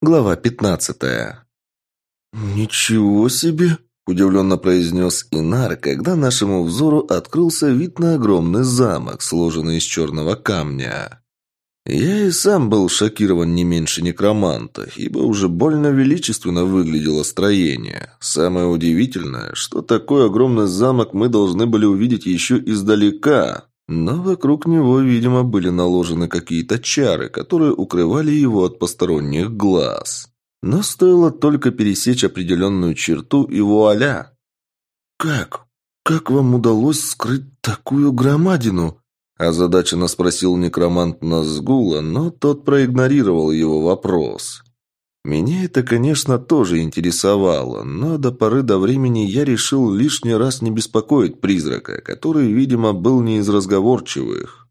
Глава пятнадцатая. «Ничего себе!» – удивленно произнес Инар, когда нашему взору открылся вид на огромный замок, сложенный из черного камня. Я и сам был шокирован не меньше некроманта, ибо уже больно величественно выглядело строение. Самое удивительное, что такой огромный замок мы должны были увидеть еще издалека, но вокруг него, видимо, были наложены какие-то чары, которые укрывали его от посторонних глаз. Но стоило только пересечь определенную черту, и вуаля! «Как? Как вам удалось скрыть такую громадину?» Озадаченно спросил некромант Назгула, но тот проигнорировал его вопрос. Меня это, конечно, тоже интересовало, но до поры до времени я решил лишний раз не беспокоить призрака, который, видимо, был не из разговорчивых.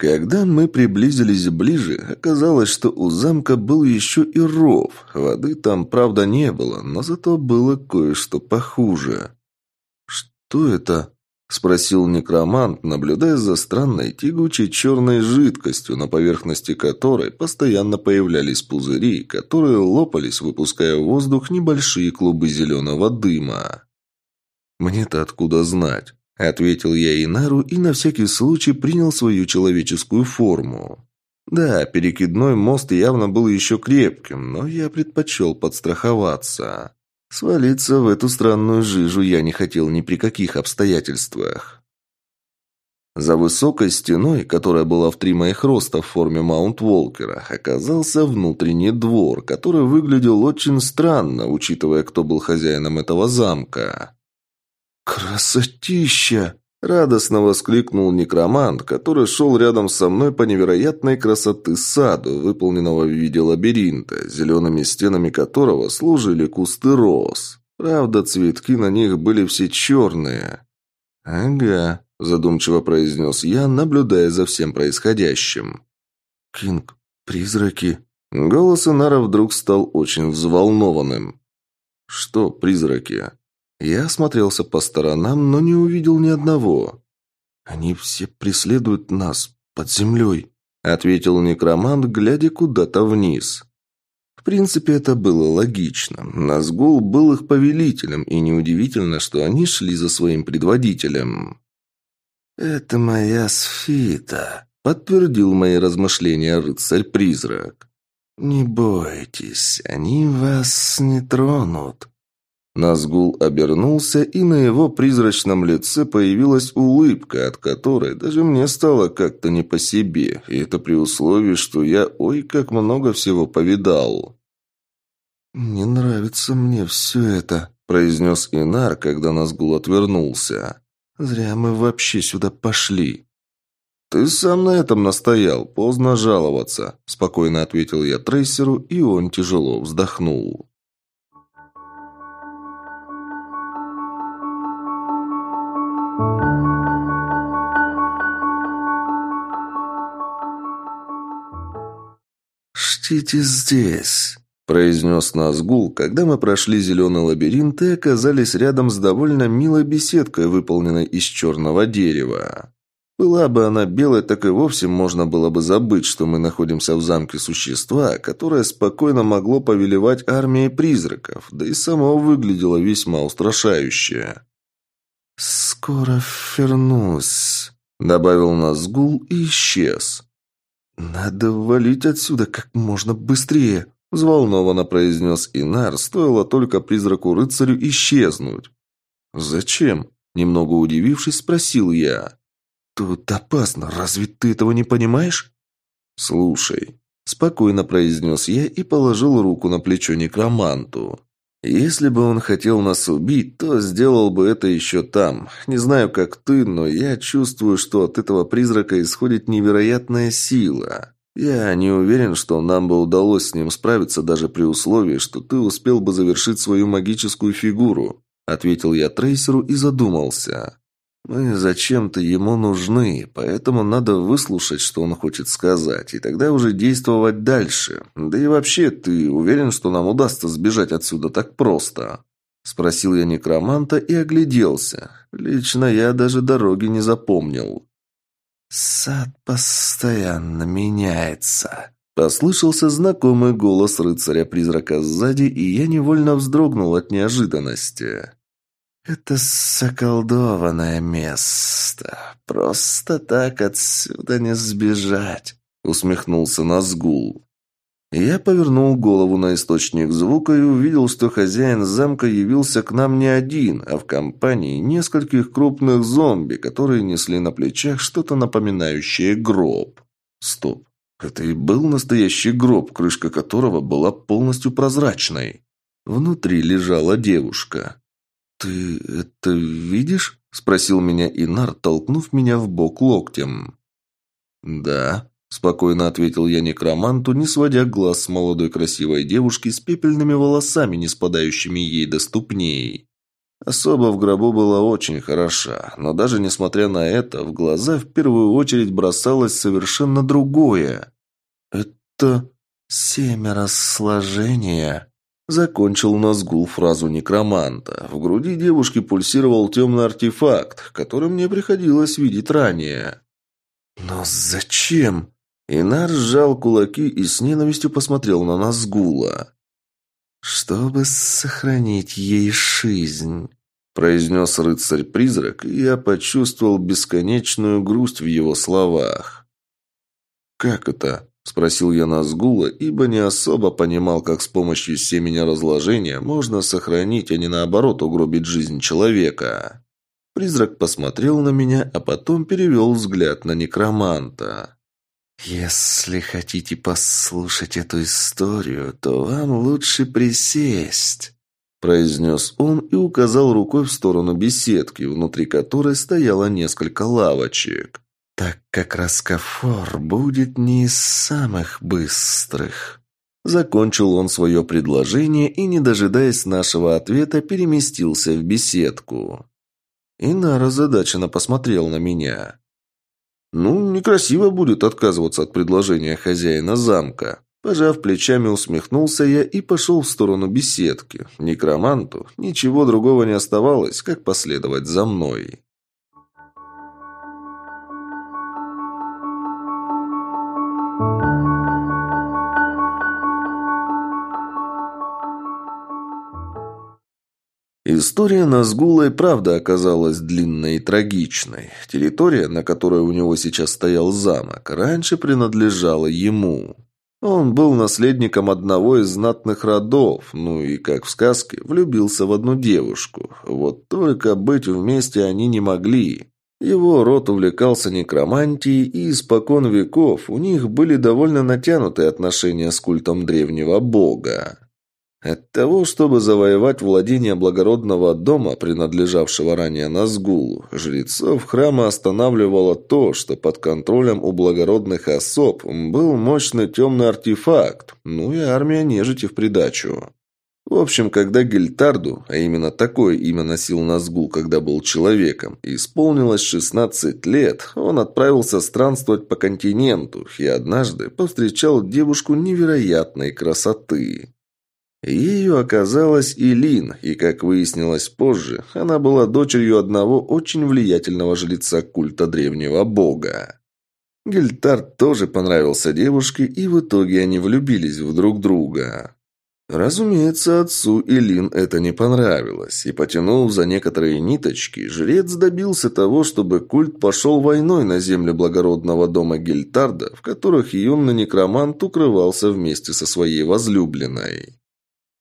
Когда мы приблизились ближе, оказалось, что у замка был еще и ров. Воды там, правда, не было, но зато было кое-что похуже. «Что это?» – спросил некромант, наблюдая за странной тягучей черной жидкостью, на поверхности которой постоянно появлялись пузыри, которые лопались, выпуская в воздух небольшие клубы зеленого дыма. «Мне-то откуда знать?» – ответил я Инару и на всякий случай принял свою человеческую форму. Да, перекидной мост явно был еще крепким, но я предпочел подстраховаться. Свалиться в эту странную жижу я не хотел ни при каких обстоятельствах. За высокой стеной, которая была в три моих роста в форме Маунт-Волкера, оказался внутренний двор, который выглядел очень странно, учитывая, кто был хозяином этого замка. «Красотища!» Радостно воскликнул некромант, который шел рядом со мной по невероятной красоты саду, выполненного в виде лабиринта, зелеными стенами которого служили кусты роз. Правда, цветки на них были все черные. «Ага», – задумчиво произнес я, наблюдая за всем происходящим. «Кинг, призраки?» Голос Инара вдруг стал очень взволнованным. «Что призраки?» Я осмотрелся по сторонам, но не увидел ни одного. «Они все преследуют нас под землей», — ответил некромант, глядя куда-то вниз. В принципе, это было логично. Назгул был их повелителем, и неудивительно, что они шли за своим предводителем. «Это моя сфита», — подтвердил мои размышления рыцарь-призрак. «Не бойтесь, они вас не тронут. Назгул обернулся, и на его призрачном лице появилась улыбка, от которой даже мне стало как-то не по себе, и это при условии, что я ой как много всего повидал. «Не нравится мне все это», – произнес Инар, когда Назгул отвернулся. «Зря мы вообще сюда пошли». «Ты сам на этом настоял, поздно жаловаться», – спокойно ответил я трейсеру, и он тяжело вздохнул. «Ждите здесь», – произнес Назгул, когда мы прошли зеленый лабиринт и оказались рядом с довольно милой беседкой, выполненной из черного дерева. Была бы она белой, так и вовсе можно было бы забыть, что мы находимся в замке существа, которое спокойно могло повелевать армией призраков, да и само выглядело весьма устрашающе. «Скоро вернусь», — добавил Назгул и исчез. «Надо валить отсюда как можно быстрее», – взволнованно произнес Инар, стоило только призраку-рыцарю исчезнуть. «Зачем?» – немного удивившись, спросил я. «Тут опасно, разве ты этого не понимаешь?» «Слушай», – спокойно произнес я и положил руку на плечо некроманту. Если бы он хотел нас убить, то сделал бы это еще там. Не знаю, как ты, но я чувствую, что от этого призрака исходит невероятная сила. Я не уверен, что нам бы удалось с ним справиться даже при условии, что ты успел бы завершить свою магическую фигуру», — ответил я трейсеру и задумался. Мы зачем-то ему нужны, поэтому надо выслушать, что он хочет сказать, и тогда уже действовать дальше. Да и вообще, ты уверен, что нам удастся сбежать отсюда так просто?» Спросил я некроманта и огляделся. Лично я даже дороги не запомнил. «Сад постоянно меняется», Послышался знакомый голос рыцаря-призрака сзади, и я невольно вздрогнул от неожиданности. «Это заколдованное место. Просто так отсюда не сбежать», — усмехнулся Назгул. Я повернул голову на источник звука и увидел, что хозяин замка явился к нам не один, а в компании нескольких крупных зомби, которые несли на плечах что-то напоминающее гроб. Стоп. Это и был настоящий гроб, крышка которого была полностью прозрачной. Внутри лежала девушка. «Ты это видишь?» – спросил меня Инар, толкнув меня в бок локтем. «Да», Спокойно ответил я некроманту, не сводя глаз с молодой красивой девушки с пепельными волосами, не спадающими ей до ступней. Особо в гробу была очень хороша, но даже несмотря на это, в глаза в первую очередь бросалось совершенно другое. «Это семеро сложения», — закончил Назгул фразу некроманта. В груди девушки пульсировал темный артефакт, который мне приходилось видеть ранее. «Но зачем?» Инар сжал кулаки и с ненавистью посмотрел на Назгула. «Чтобы сохранить ей жизнь», – произнес рыцарь-призрак, и я почувствовал бесконечную грусть в его словах. «Как это?» – спросил я Назгула, ибо не особо понимал, как с помощью семени разложения можно сохранить, а не наоборот угробить жизнь человека. Призрак посмотрел на меня, а потом перевел взгляд на некроманта. «Если хотите послушать эту историю, то вам лучше присесть», – произнес он и указал рукой в сторону беседки, внутри которой стояло несколько лавочек. «Так как раскафор будет не из самых быстрых». Закончил он свое предложение и, не дожидаясь нашего ответа, переместился в беседку. Инара задаченно посмотрел на меня. Ну, некрасиво будет отказываться от предложения хозяина замка. Пожав плечами, усмехнулся я и пошел в сторону беседки. Некроманту ничего другого не оставалось, как последовать за мной. История Назгула и правда оказалась длинной и трагичной. Территория, на которой у него сейчас стоял замок, раньше принадлежала ему. Он был наследником одного из знатных родов, ну и, как в сказке, влюбился в одну девушку. Вот только быть вместе они не могли. Его род увлекался некромантией, и испокон веков у них были довольно натянутые отношения с культом древнего бога. От того, чтобы завоевать владение благородного дома, принадлежавшего ранее Назгулу, жрецов храма останавливало то, что под контролем у благородных особ был мощный темный артефакт, ну и армия нежити в придачу. В общем, когда Гельтарду, а именно такое имя носил Назгул, когда был человеком, исполнилось 16 лет, он отправился странствовать по континенту и однажды повстречал девушку невероятной красоты. Ею оказалась Илин, и, как выяснилось позже, она была дочерью одного очень влиятельного жреца культа древнего бога. Гельтард тоже понравился девушке, и в итоге они влюбились в друг друга. Разумеется, отцу Илин это не понравилось, и, потянув за некоторые ниточки, жрец добился того, чтобы культ пошел войной на землю благородного дома Гельтарда, в которых юный некромант укрывался вместе со своей возлюбленной.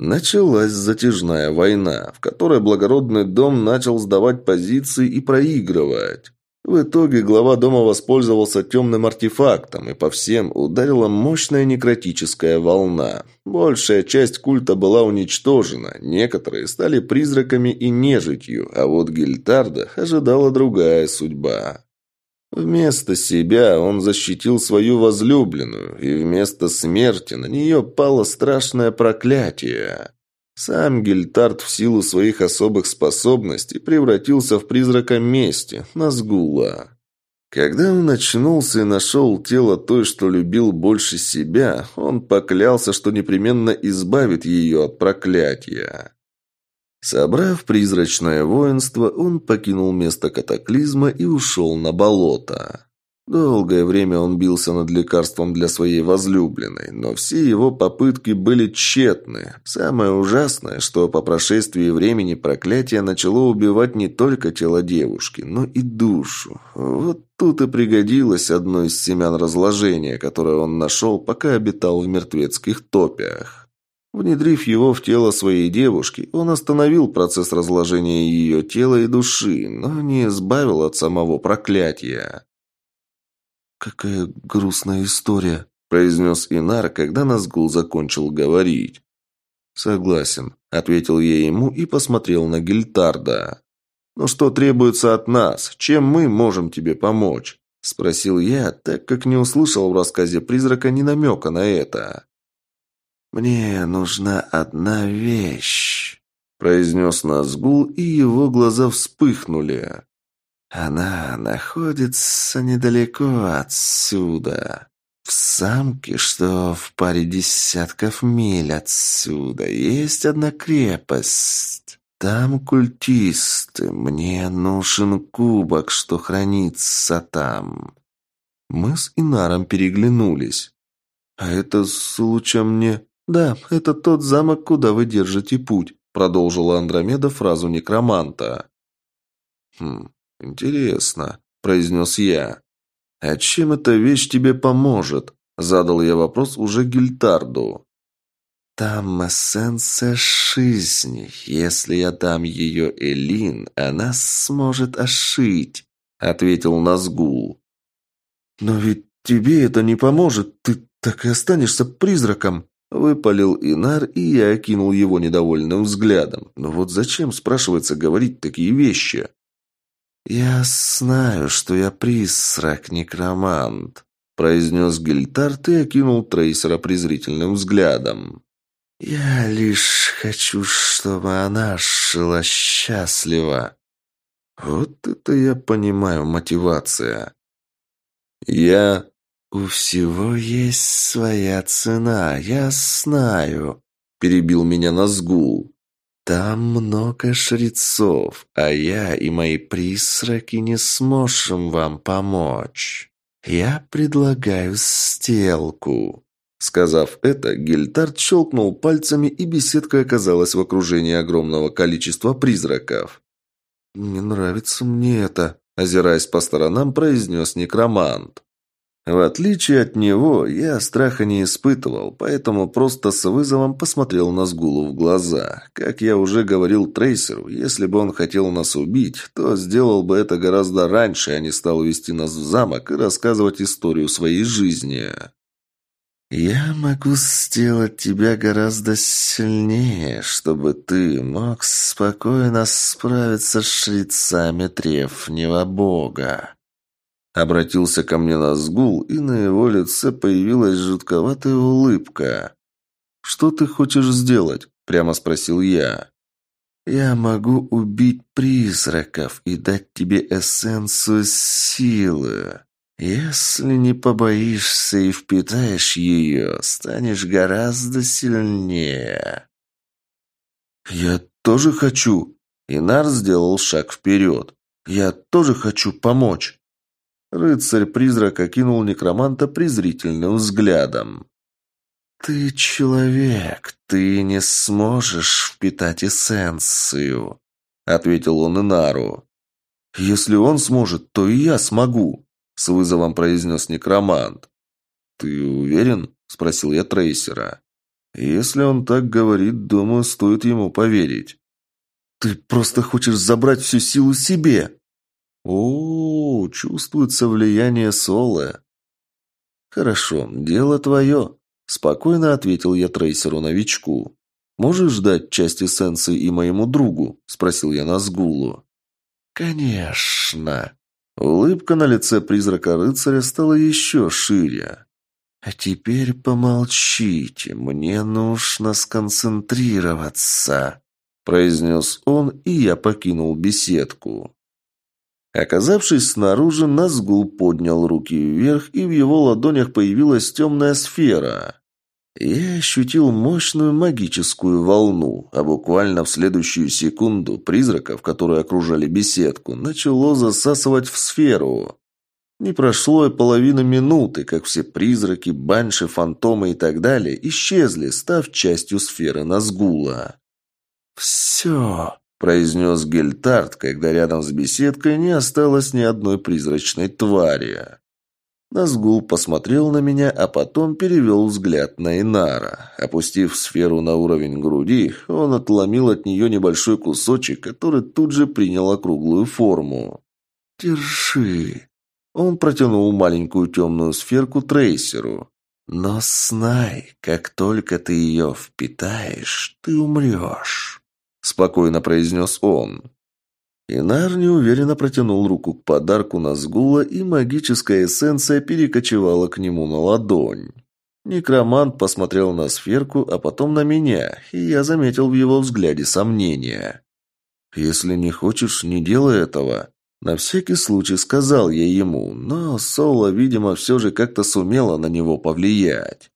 Началась затяжная война, в которой благородный дом начал сдавать позиции и проигрывать. В итоге глава дома воспользовался темным артефактом, и по всем ударила мощная некротическая волна. Большая часть культа была уничтожена, некоторые стали призраками и нежитью, а вот Гильтарда ожидала другая судьба. Вместо себя он защитил свою возлюбленную, и вместо смерти на нее пало страшное проклятие. Сам Гильтард в силу своих особых способностей превратился в призрака мести, Назгула. Когда он очнулся и нашел тело той, что любил больше себя, он поклялся, что непременно избавит ее от проклятия. Собрав призрачное воинство, он покинул место катаклизма и ушел на болото. Долгое время он бился над лекарством для своей возлюбленной, но все его попытки были тщетны. Самое ужасное, что по прошествии времени проклятие начало убивать не только тело девушки, но и душу. Вот тут и пригодилось одно из семян разложения, которое он нашел, пока обитал в мертвецких топях. Внедрив его в тело своей девушки, он остановил процесс разложения ее тела и души, но не избавил от самого проклятия. «Какая грустная история», – произнес Инар, когда Назгул закончил говорить. «Согласен», – ответил я ему и посмотрел на Гильтарда. «Ну что требуется от нас? Чем мы можем тебе помочь?» – спросил я, так как не услышал в рассказе призрака ни намека на это. «Мне нужна одна вещь», – произнес Назгул, и его глаза вспыхнули. Она находится недалеко отсюда. В самке, что в паре десятков миль отсюда, есть одна крепость. Там культисты. Мне нужен кубок, что хранится там. Мы с Инаром переглянулись. А это случаем мне... Да, это тот замок, куда вы держите путь, продолжила Андромеда фразу некроманта. Хм, «Интересно», – произнес я. «А чем эта вещь тебе поможет?» – задал я вопрос уже Гильтарду. «Там эссенция жизни. Если я дам ее Элин, она сможет ошить», – ответил Назгул. «Но ведь тебе это не поможет. Ты так и останешься призраком», – выпалил Инар, и я окинул его недовольным взглядом. «Но вот зачем, спрашивается, говорить такие вещи?» «Я знаю, что я призрак-некромант», – произнес Гильтарт и окинул Трейсера презрительным взглядом. «Я лишь хочу, чтобы она жила счастливо». Вот это я понимаю мотивация. Я... «У всего есть своя цена, я знаю», – перебил меня Назгул. Там много жрецов, а я и мои призраки не сможем вам помочь. Я предлагаю сделку». Сказав это, Гельтард щелкнул пальцами, и беседка оказалась в окружении огромного количества призраков. «Не нравится мне это», – озираясь по сторонам, произнес некромант. В отличие от него, я страха не испытывал, поэтому просто с вызовом посмотрел на Сгулу в глаза. Как я уже говорил Трейсеру, если бы он хотел нас убить, то сделал бы это гораздо раньше, а не стал вести нас в замок и рассказывать историю своей жизни. «Я могу сделать тебя гораздо сильнее, чтобы ты мог спокойно справиться с шрицами древнего бога», Обратился ко мне Назгул, и на его лице появилась жутковатая улыбка. «Что ты хочешь сделать?» – прямо спросил я. «Я могу убить призраков и дать тебе эссенцию силы. Если не побоишься и впитаешь ее, станешь гораздо сильнее». «Я тоже хочу!» Инар сделал шаг вперед. «Я тоже хочу помочь!» Рыцарь-призрак окинул некроманта презрительным взглядом. «Ты человек, ты не сможешь впитать эссенцию», — ответил он Инару. «Если он сможет, то и я смогу», — с вызовом произнес некромант. «Ты уверен?» — спросил я Трейсера. «Если он так говорит, думаю, стоит ему поверить». «Ты просто хочешь забрать всю силу себе!» О, чувствуется влияние Солы. Хорошо, дело твое, спокойно ответил я трейсеру-новичку. Можешь ждать часть эссенции и моему другу? спросил я Назгулу. Конечно. Улыбка на лице призрака-рыцаря стала еще шире. «А теперь помолчите, мне нужно сконцентрироваться», – произнес он, и я покинул беседку. Оказавшись снаружи, Назгул поднял руки вверх, и в его ладонях появилась темная сфера. Я ощутил мощную магическую волну, а буквально в следующую секунду призраков, которые окружали беседку, начало засасывать в сферу. Не прошло и половины минуты, как все призраки, банши, фантомы и так далее исчезли, став частью сферы Назгула. «Все», – произнес Гельтард, когда рядом с беседкой не осталось ни одной призрачной твари. Назгул посмотрел на меня, а потом перевел взгляд на Инара. Опустив сферу на уровень груди, он отломил от нее небольшой кусочек, который тут же принял округлую форму. «Держи». Он протянул маленькую темную сферку трейсеру. «Но знай, как только ты ее впитаешь, ты умрешь», — спокойно произнес он. Инар неуверенно протянул руку к подарку Назгула, и магическая эссенция перекочевала к нему на ладонь. Некромант посмотрел на сферку, а потом на меня, и я заметил в его взгляде сомнение. «Если не хочешь, не делай этого», на всякий случай сказал я ему, но Соло, видимо, все же как-то сумела на него повлиять.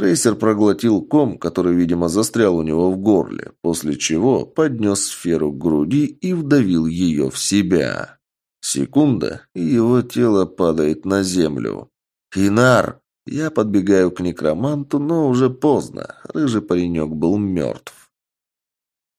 Трейсер проглотил ком, который, видимо, застрял у него в горле, после чего поднес сферу к груди и вдавил ее в себя. Секунда, и его тело падает на землю. «Хинар!» Я подбегаю к некроманту, но уже поздно. Рыжий паренек был мертв.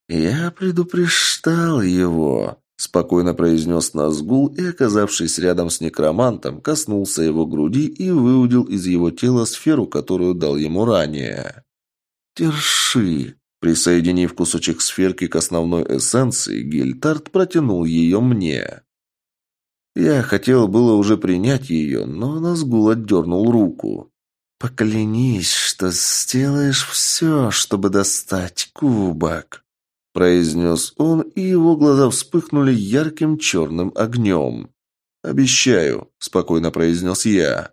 «Я предупреждал его», Спокойно произнес Назгул и, оказавшись рядом с некромантом, коснулся его груди и выудил из его тела сферу, которую дал ему ранее. «Терши!» Присоединив кусочек сферки к основной эссенции, Гильтард протянул ее мне. Я хотел было уже принять ее, но Назгул отдернул руку. «Поклянись, что сделаешь все, чтобы достать кубок», произнес он, и его глаза вспыхнули ярким черным огнем. «Обещаю», – спокойно произнес я.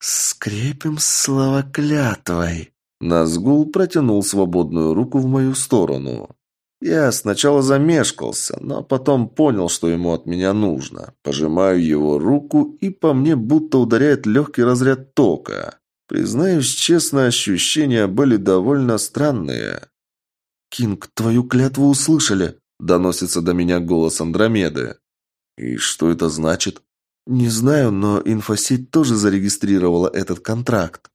«Скрепим слова клятвой». Назгул протянул свободную руку в мою сторону. Я сначала замешкался, но потом понял, что ему от меня нужно. Пожимаю его руку, и по мне будто ударяет легкий разряд тока. Признаюсь честно, ощущения были довольно странные. «Кинг, твою клятву услышали!» – доносится до меня голос Андромеды. «И что это значит?» «Не знаю, но инфосеть тоже зарегистрировала этот контракт».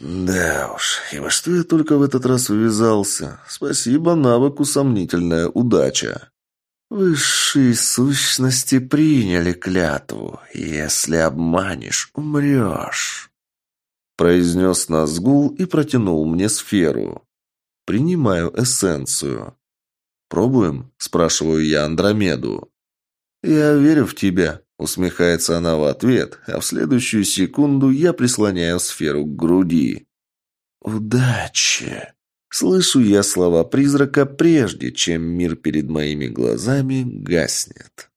«Да уж, и во что я только в этот раз ввязался. Спасибо навыку сомнительная удача». «Высшие сущности приняли клятву. Если обманешь, умрешь», – произнес Назгул и протянул мне сферу. Принимаю эссенцию. «Пробуем?» – спрашиваю я Андромеду. «Я верю в тебя», – усмехается она в ответ, а в следующую секунду я прислоняю сферу к груди. «Удачи!» Слышу я слова призрака прежде, чем мир перед моими глазами гаснет.